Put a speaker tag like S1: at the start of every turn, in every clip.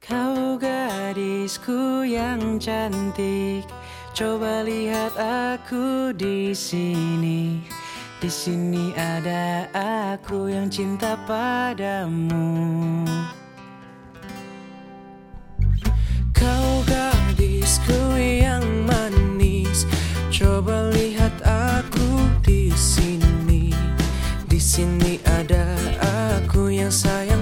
S1: Kau gadisku yang cantik, coba lihat aku di sini. Di sini ada aku yang cinta padamu. Kau gadisku yang manis, coba lihat aku di sini. Di sini ada aku yang sayang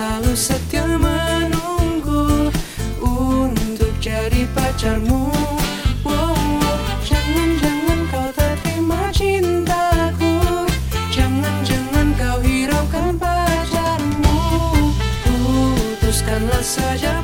S1: selalu setia menunggu untuk jadi pacarmu. Wow, jangan jangan kau terima cintaku, jangan jangan kau hiraukan pacarmu. Putuskanlah saja.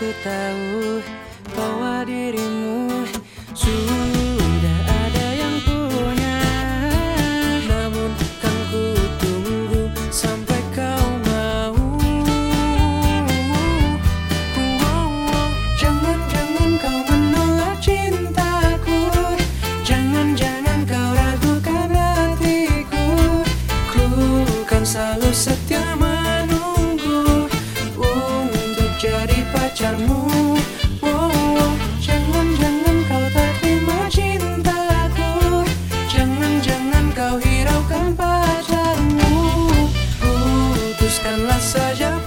S1: ku tahu bahwa dirimu sudah ada yang punya. Namun kan ku tunggu sampai kau mau. Jangan, jangan kau menolak cintaku. Jangan, jangan kau ragukan hatiku. Ku kan selalu setia pacarmu. Oh, jangan jangan kau tak terima cintaku Jangan, jangan kau hiraukan pacarmu. Putuskanlah saja